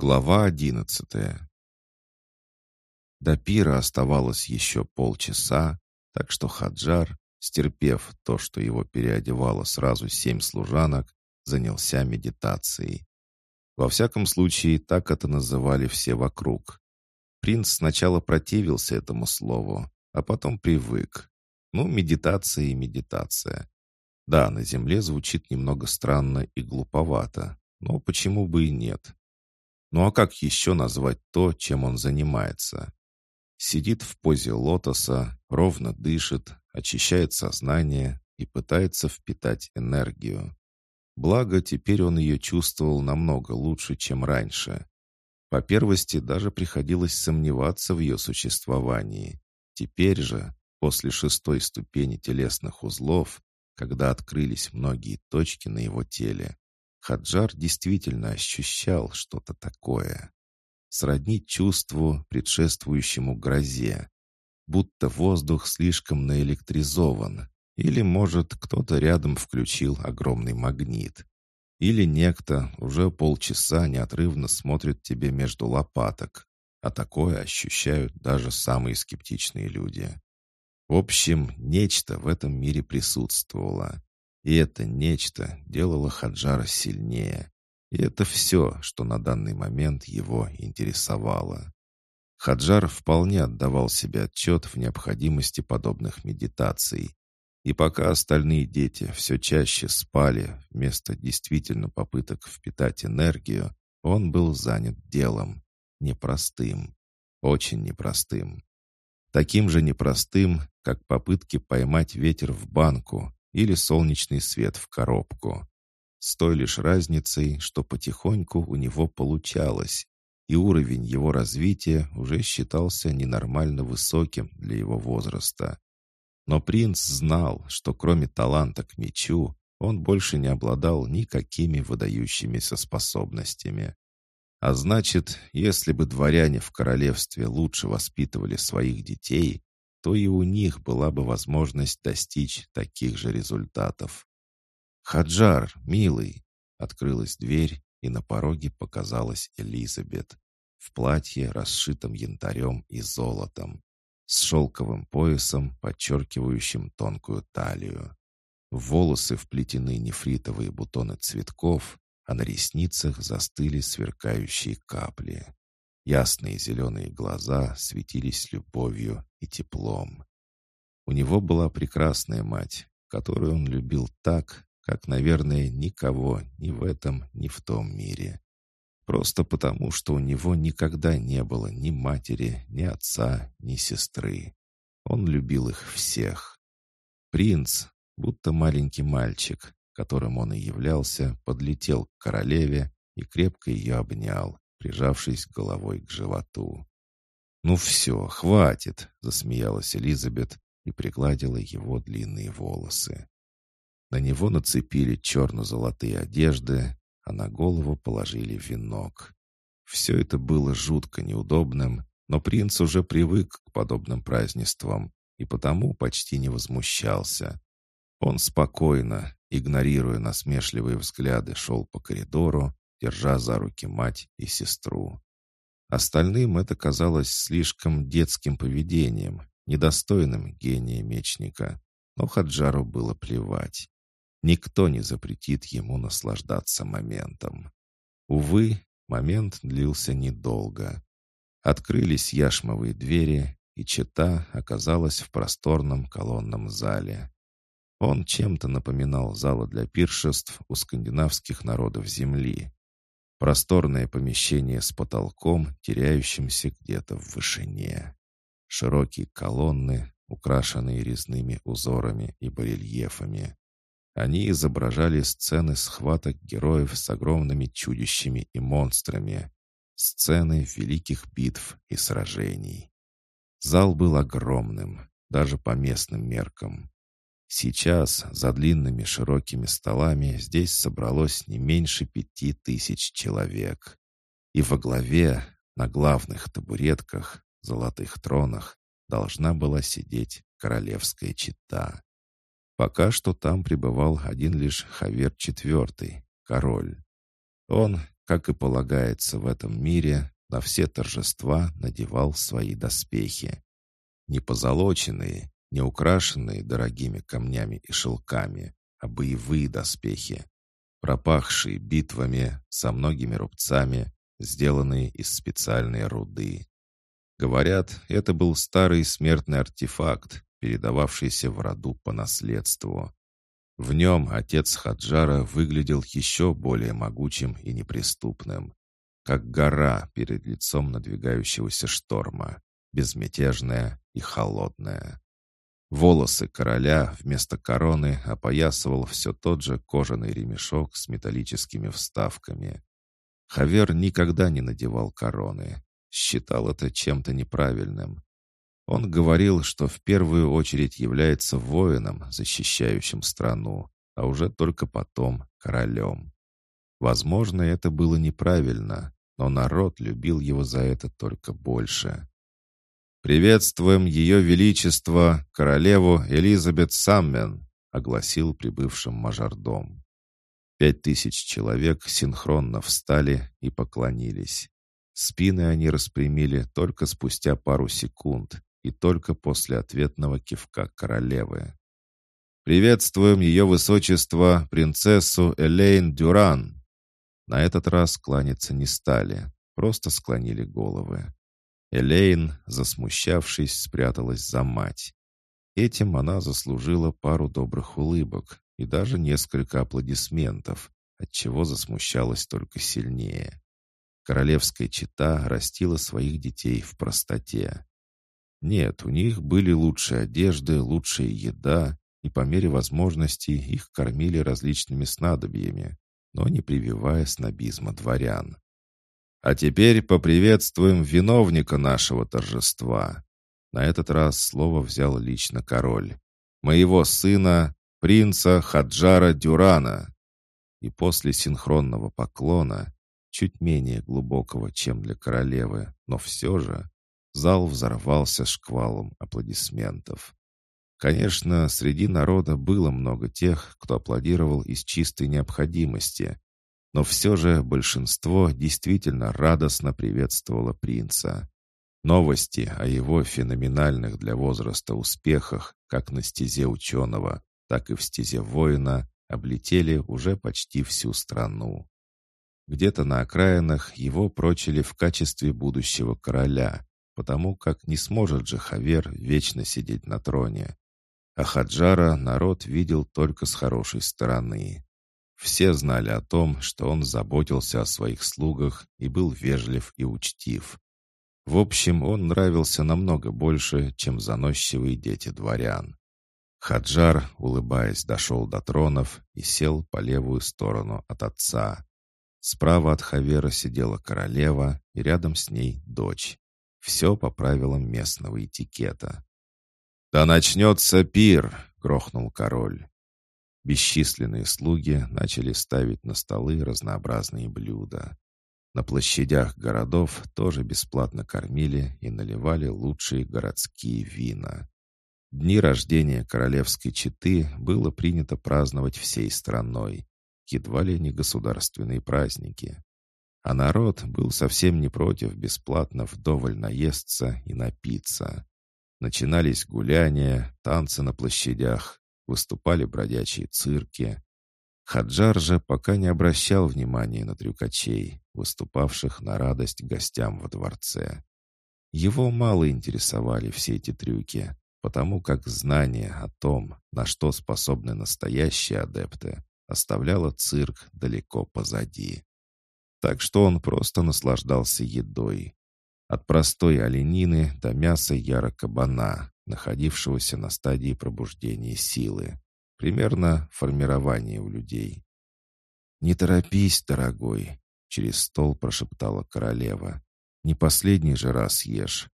Глава одиннадцатая До пира оставалось еще полчаса, так что Хаджар, стерпев то, что его переодевало сразу семь служанок, занялся медитацией. Во всяком случае, так это называли все вокруг. Принц сначала противился этому слову, а потом привык. Ну, медитация и медитация. Да, на земле звучит немного странно и глуповато, но почему бы и нет? Ну а как еще назвать то, чем он занимается? Сидит в позе лотоса, ровно дышит, очищает сознание и пытается впитать энергию. Благо, теперь он ее чувствовал намного лучше, чем раньше. По первости даже приходилось сомневаться в ее существовании. Теперь же, после шестой ступени телесных узлов, когда открылись многие точки на его теле, Хаджар действительно ощущал что-то такое. Сродни чувству, предшествующему грозе. Будто воздух слишком наэлектризован. Или, может, кто-то рядом включил огромный магнит. Или некто уже полчаса неотрывно смотрит тебе между лопаток. А такое ощущают даже самые скептичные люди. В общем, нечто в этом мире присутствовало. И это нечто делало Хаджара сильнее. И это все, что на данный момент его интересовало. Хаджар вполне отдавал себе отчет в необходимости подобных медитаций. И пока остальные дети все чаще спали вместо действительно попыток впитать энергию, он был занят делом. Непростым. Очень непростым. Таким же непростым, как попытки поймать ветер в банку или солнечный свет в коробку. С той лишь разницей, что потихоньку у него получалось, и уровень его развития уже считался ненормально высоким для его возраста. Но принц знал, что кроме таланта к мечу, он больше не обладал никакими выдающимися способностями. А значит, если бы дворяне в королевстве лучше воспитывали своих детей, то и у них была бы возможность достичь таких же результатов. «Хаджар, милый!» — открылась дверь, и на пороге показалась Элизабет в платье, расшитом янтарем и золотом, с шелковым поясом, подчеркивающим тонкую талию. В волосы вплетены нефритовые бутоны цветков, а на ресницах застыли сверкающие капли. Ясные зеленые глаза светились любовью и теплом. У него была прекрасная мать, которую он любил так, как, наверное, никого ни в этом, ни в том мире. Просто потому, что у него никогда не было ни матери, ни отца, ни сестры. Он любил их всех. Принц, будто маленький мальчик, которым он и являлся, подлетел к королеве и крепко ее обнял, прижавшись головой к животу. «Ну все, хватит!» — засмеялась Элизабет и пригладила его длинные волосы. На него нацепили черно-золотые одежды, а на голову положили венок. Все это было жутко неудобным, но принц уже привык к подобным празднествам и потому почти не возмущался. Он спокойно, игнорируя насмешливые взгляды, шел по коридору, держа за руки мать и сестру. Остальным это казалось слишком детским поведением, недостойным гения мечника, но Хаджару было плевать. Никто не запретит ему наслаждаться моментом. Увы, момент длился недолго. Открылись яшмовые двери, и чета оказалась в просторном колонном зале. Он чем-то напоминал залы для пиршеств у скандинавских народов Земли. Просторное помещение с потолком, теряющимся где-то в вышине. Широкие колонны, украшенные резными узорами и барельефами. Они изображали сцены схваток героев с огромными чудищами и монстрами, сцены великих битв и сражений. Зал был огромным, даже по местным меркам. Сейчас за длинными широкими столами здесь собралось не меньше пяти тысяч человек. И во главе, на главных табуретках, золотых тронах, должна была сидеть королевская чита. Пока что там пребывал один лишь Хавер IV, король. Он, как и полагается в этом мире, на все торжества надевал свои доспехи. Не позолоченные, не украшенные дорогими камнями и шелками, а боевые доспехи, пропахшие битвами со многими рубцами, сделанные из специальной руды. Говорят, это был старый смертный артефакт, передававшийся в роду по наследству. В нем отец Хаджара выглядел еще более могучим и неприступным, как гора перед лицом надвигающегося шторма, безмятежная и холодная. Волосы короля вместо короны опоясывал все тот же кожаный ремешок с металлическими вставками. Хавер никогда не надевал короны, считал это чем-то неправильным. Он говорил, что в первую очередь является воином, защищающим страну, а уже только потом королем. Возможно, это было неправильно, но народ любил его за это только больше. «Приветствуем Ее Величество, королеву Элизабет Саммен», огласил прибывшим мажордом. Пять тысяч человек синхронно встали и поклонились. Спины они распрямили только спустя пару секунд и только после ответного кивка королевы. «Приветствуем ее высочество, принцессу Элейн Дюран!» На этот раз кланяться не стали, просто склонили головы. Элейн, засмущавшись, спряталась за мать. Этим она заслужила пару добрых улыбок и даже несколько аплодисментов, отчего засмущалась только сильнее. Королевская чита растила своих детей в простоте. Нет, у них были лучшие одежды, лучшая еда, и по мере возможности их кормили различными снадобьями, но не прививая снобизма дворян. А теперь поприветствуем виновника нашего торжества. На этот раз слово взял лично король. Моего сына, принца Хаджара Дюрана. И после синхронного поклона чуть менее глубокого, чем для королевы, но все же, зал взорвался шквалом аплодисментов. Конечно, среди народа было много тех, кто аплодировал из чистой необходимости, но все же большинство действительно радостно приветствовало принца. Новости о его феноменальных для возраста успехах как на стезе ученого, так и в стезе воина облетели уже почти всю страну. Где-то на окраинах его прочили в качестве будущего короля, потому как не сможет же Хавер вечно сидеть на троне. А Хаджара народ видел только с хорошей стороны. Все знали о том, что он заботился о своих слугах и был вежлив и учтив. В общем, он нравился намного больше, чем заносчивые дети дворян. Хаджар, улыбаясь, дошел до тронов и сел по левую сторону от отца. Справа от Хавера сидела королева, и рядом с ней дочь. Все по правилам местного этикета. «Да начнется пир!» — грохнул король. Бесчисленные слуги начали ставить на столы разнообразные блюда. На площадях городов тоже бесплатно кормили и наливали лучшие городские вина. Дни рождения королевской четы было принято праздновать всей страной, едва ли не государственные праздники. А народ был совсем не против бесплатно вдоволь наесться и напиться. Начинались гуляния, танцы на площадях, выступали бродячие цирки. Хаджар же пока не обращал внимания на трюкачей, выступавших на радость гостям во дворце. Его мало интересовали все эти трюки, потому как знание о том, на что способны настоящие адепты, оставляла цирк далеко позади. Так что он просто наслаждался едой. От простой оленины до мяса яра-кабана, находившегося на стадии пробуждения силы. Примерно формирование у людей. «Не торопись, дорогой», — через стол прошептала королева. «Не последний же раз ешь».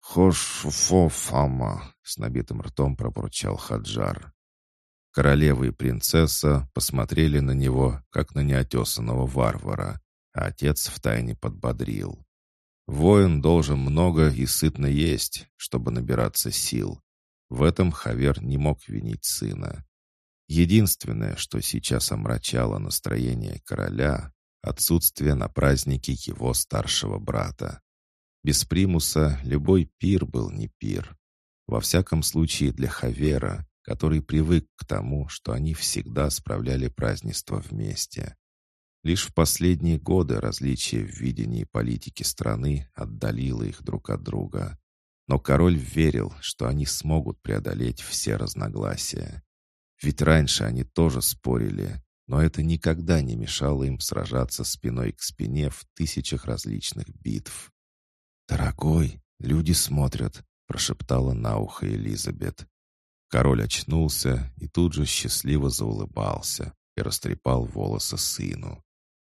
«Хош-фо-фама», — с набитым ртом пробурчал Хаджар. Королева и принцесса посмотрели на него, как на неотесанного варвара, а отец втайне подбодрил. Воин должен много и сытно есть, чтобы набираться сил. В этом Хавер не мог винить сына. Единственное, что сейчас омрачало настроение короля, отсутствие на празднике его старшего брата. Без примуса любой пир был не пир. Во всяком случае для Хавера, который привык к тому, что они всегда справляли празднество вместе. Лишь в последние годы различие в видении политики страны отдалило их друг от друга. Но король верил, что они смогут преодолеть все разногласия. Ведь раньше они тоже спорили, но это никогда не мешало им сражаться спиной к спине в тысячах различных битв. «Дорогой, люди смотрят», — прошептала на ухо Элизабет. Король очнулся и тут же счастливо заулыбался и растрепал волосы сыну.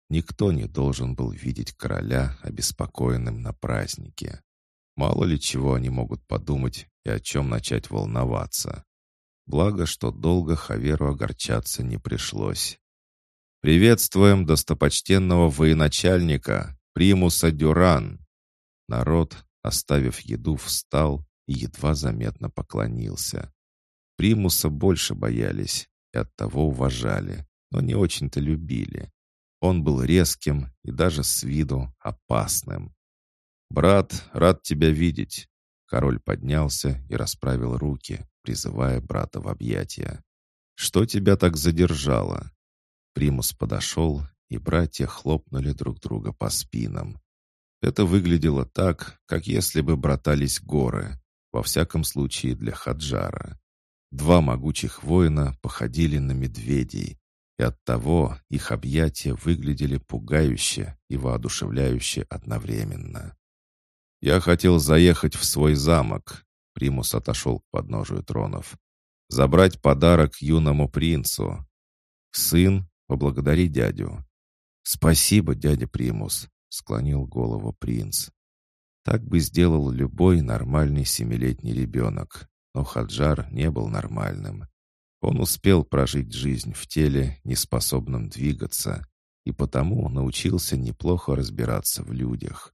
Никто не должен был видеть короля обеспокоенным на празднике. Мало ли чего они могут подумать и о чем начать волноваться. Благо, что долго Хаверу огорчаться не пришлось. «Приветствуем достопочтенного военачальника, примуса Дюран!» Народ, оставив еду, встал и едва заметно поклонился. Примуса больше боялись и оттого уважали, но не очень-то любили. Он был резким и даже с виду опасным. «Брат, рад тебя видеть!» Король поднялся и расправил руки, призывая брата в объятия. «Что тебя так задержало?» Примус подошел, и братья хлопнули друг друга по спинам. Это выглядело так, как если бы братались горы, во всяком случае для Хаджара. Два могучих воина походили на медведей, и оттого их объятия выглядели пугающе и воодушевляюще одновременно. «Я хотел заехать в свой замок», — Примус отошел к подножию тронов, «забрать подарок юному принцу. Сын, поблагодари дядю». «Спасибо, дядя Примус», склонил голову принц. Так бы сделал любой нормальный семилетний ребенок, но Хаджар не был нормальным. Он успел прожить жизнь в теле, неспособном двигаться, и потому научился неплохо разбираться в людях.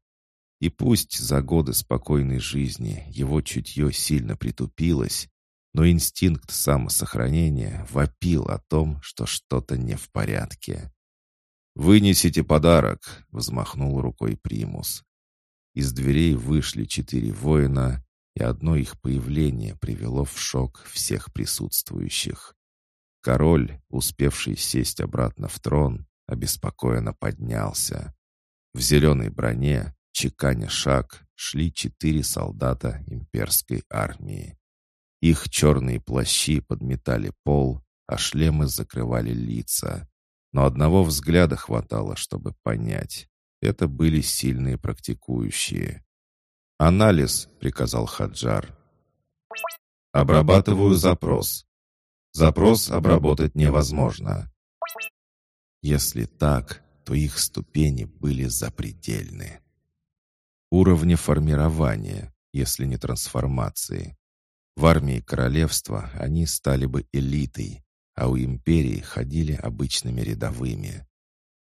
И пусть за годы спокойной жизни его чутье сильно притупилось, но инстинкт самосохранения вопил о том, что что-то не в порядке. «Вынесите подарок!» — взмахнул рукой Примус. Из дверей вышли четыре воина, и одно их появление привело в шок всех присутствующих. Король, успевший сесть обратно в трон, обеспокоенно поднялся. В зеленой броне, чеканя шаг, шли четыре солдата имперской армии. Их черные плащи подметали пол, а шлемы закрывали лица. Но одного взгляда хватало, чтобы понять. Это были сильные практикующие. «Анализ», — приказал Хаджар. «Обрабатываю запрос. Запрос обработать невозможно». Если так, то их ступени были запредельны. Уровни формирования, если не трансформации. В армии королевства они стали бы элитой, а у империи ходили обычными рядовыми.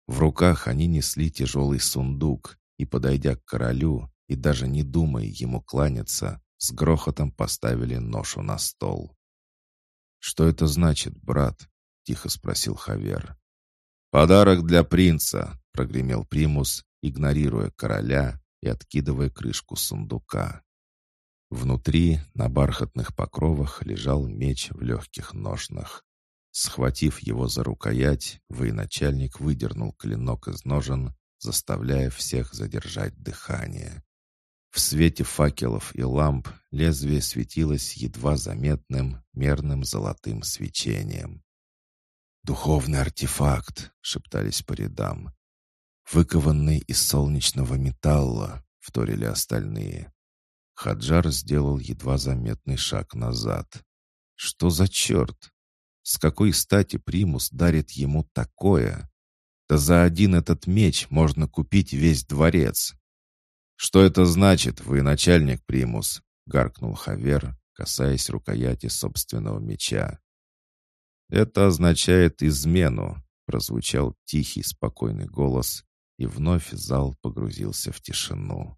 В руках они несли тяжелый сундук и, подойдя к королю и даже не думая ему кланяться, с грохотом поставили ношу на стол. «Что это значит, брат?» — тихо спросил Хавер. «Подарок для принца!» — прогремел примус, игнорируя короля и откидывая крышку сундука. Внутри, на бархатных покровах, лежал меч в легких ножнах. Схватив его за рукоять, военачальник выдернул клинок из ножен, заставляя всех задержать дыхание. В свете факелов и ламп лезвие светилось едва заметным, мерным золотым свечением. «Духовный артефакт!» — шептались по рядам. «Выкованный из солнечного металла!» — вторили остальные. Хаджар сделал едва заметный шаг назад. «Что за черт? С какой стати Примус дарит ему такое? Да за один этот меч можно купить весь дворец. «Что это значит, вы начальник Примус?» — гаркнул Хавер, касаясь рукояти собственного меча. «Это означает измену», — прозвучал тихий, спокойный голос, и вновь зал погрузился в тишину.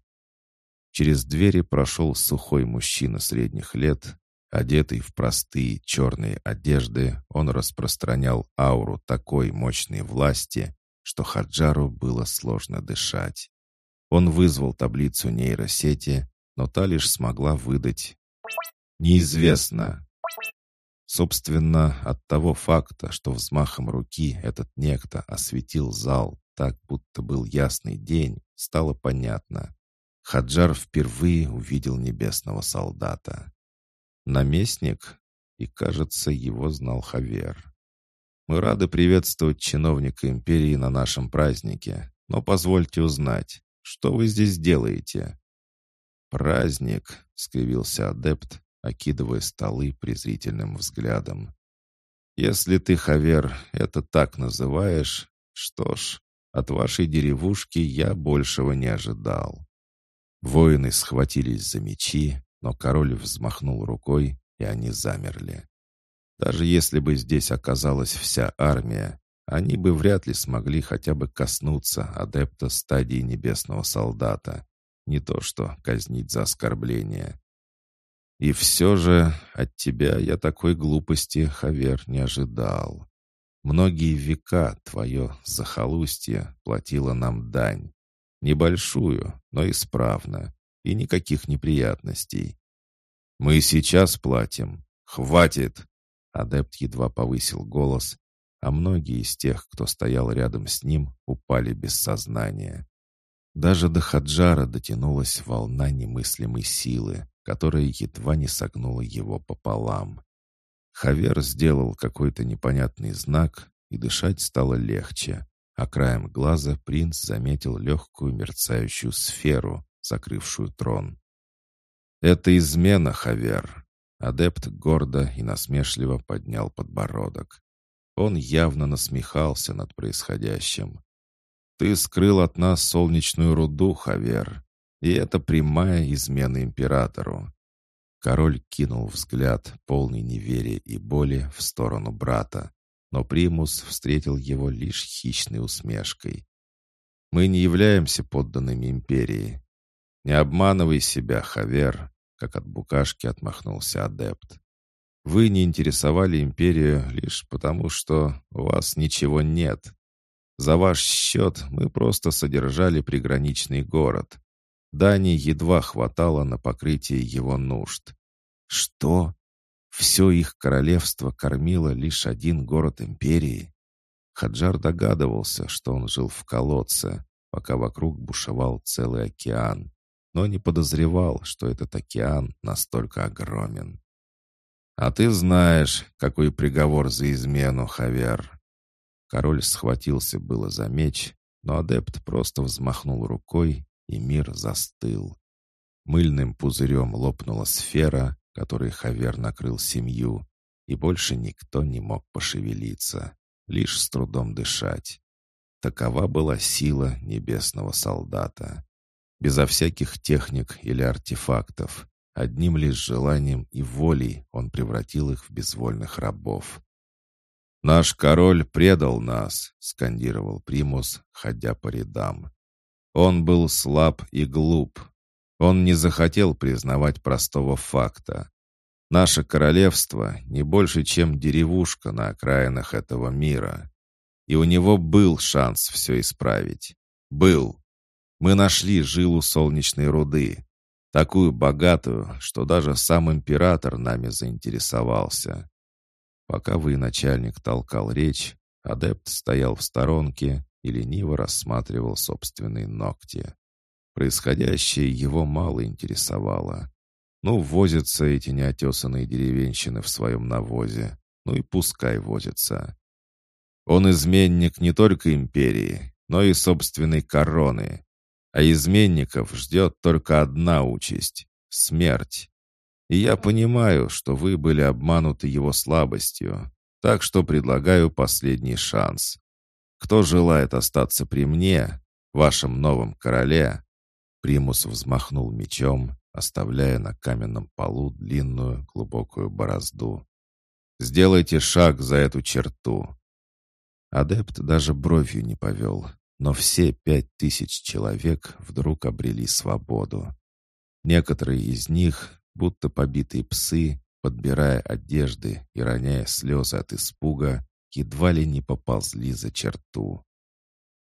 Через двери прошел сухой мужчина средних лет Одетый в простые черные одежды, он распространял ауру такой мощной власти, что Хаджару было сложно дышать. Он вызвал таблицу нейросети, но та лишь смогла выдать «Неизвестно». Собственно, от того факта, что взмахом руки этот некто осветил зал так, будто был ясный день, стало понятно. Хаджар впервые увидел небесного солдата. Наместник, и, кажется, его знал Хавер. Мы рады приветствовать чиновника империи на нашем празднике, но позвольте узнать, что вы здесь делаете?» «Праздник», — скривился адепт, окидывая столы презрительным взглядом. «Если ты, Хавер, это так называешь, что ж, от вашей деревушки я большего не ожидал». Воины схватились за мечи, но король взмахнул рукой, и они замерли. Даже если бы здесь оказалась вся армия, они бы вряд ли смогли хотя бы коснуться адепта стадии небесного солдата, не то что казнить за оскорбление. И все же от тебя я такой глупости, Хавер, не ожидал. Многие века твое захолустье платило нам дань. Небольшую, но исправно. И никаких неприятностей. Мы сейчас платим. Хватит!» Адепт едва повысил голос, а многие из тех, кто стоял рядом с ним, упали без сознания. Даже до Хаджара дотянулась волна немыслимой силы, которая едва не согнула его пополам. Хавер сделал какой-то непонятный знак, и дышать стало легче, а краем глаза принц заметил легкую мерцающую сферу, закрывшую трон. «Это измена, Хавер!» Адепт гордо и насмешливо поднял подбородок. Он явно насмехался над происходящим. «Ты скрыл от нас солнечную руду, Хавер, и это прямая измена императору. Король кинул взгляд, полный неверия и боли, в сторону брата, но Примус встретил его лишь хищной усмешкой. «Мы не являемся подданными империи. Не обманывай себя, Хавер», как от букашки отмахнулся адепт. «Вы не интересовали империю лишь потому, что у вас ничего нет. За ваш счет мы просто содержали приграничный город, Дани едва хватало на покрытие его нужд. Что? Все их королевство кормило лишь один город империи? Хаджар догадывался, что он жил в колодце, пока вокруг бушевал целый океан, но не подозревал, что этот океан настолько огромен. «А ты знаешь, какой приговор за измену, Хавер!» Король схватился было за меч, но адепт просто взмахнул рукой, и мир застыл. Мыльным пузырем лопнула сфера, которой Хавер накрыл семью, и больше никто не мог пошевелиться, лишь с трудом дышать. Такова была сила небесного солдата. Безо всяких техник или артефактов, одним лишь желанием и волей он превратил их в безвольных рабов. «Наш король предал нас!» — скандировал Примус, ходя по рядам. Он был слаб и глуп. Он не захотел признавать простого факта. Наше королевство не больше, чем деревушка на окраинах этого мира. И у него был шанс все исправить. Был. Мы нашли жилу солнечной руды. Такую богатую, что даже сам император нами заинтересовался. Пока вы, начальник, толкал речь, адепт стоял в сторонке и лениво рассматривал собственные ногти. Происходящее его мало интересовало. Ну, возятся эти неотесанные деревенщины в своем навозе. Ну и пускай возятся. Он изменник не только империи, но и собственной короны. А изменников ждет только одна участь — смерть. И я понимаю, что вы были обмануты его слабостью, так что предлагаю последний шанс. Кто желает остаться при мне, вашем новом короле?» Примус взмахнул мечом, оставляя на каменном полу длинную глубокую борозду. «Сделайте шаг за эту черту!» Адепт даже бровью не повел, но все пять тысяч человек вдруг обрели свободу. Некоторые из них, будто побитые псы, подбирая одежды и роняя слезы от испуга, едва ли не поползли за черту.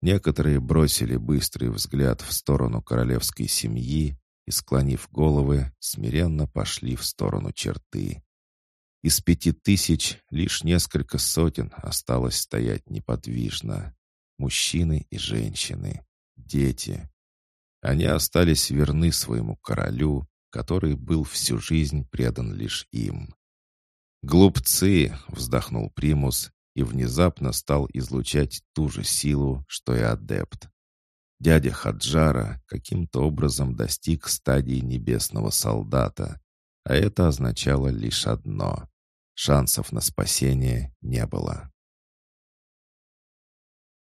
Некоторые бросили быстрый взгляд в сторону королевской семьи и, склонив головы, смиренно пошли в сторону черты. Из пяти тысяч лишь несколько сотен осталось стоять неподвижно. Мужчины и женщины, дети. Они остались верны своему королю, который был всю жизнь предан лишь им. «Глупцы!» — вздохнул Примус и внезапно стал излучать ту же силу, что и адепт. Дядя Хаджара каким-то образом достиг стадии небесного солдата, а это означало лишь одно — шансов на спасение не было.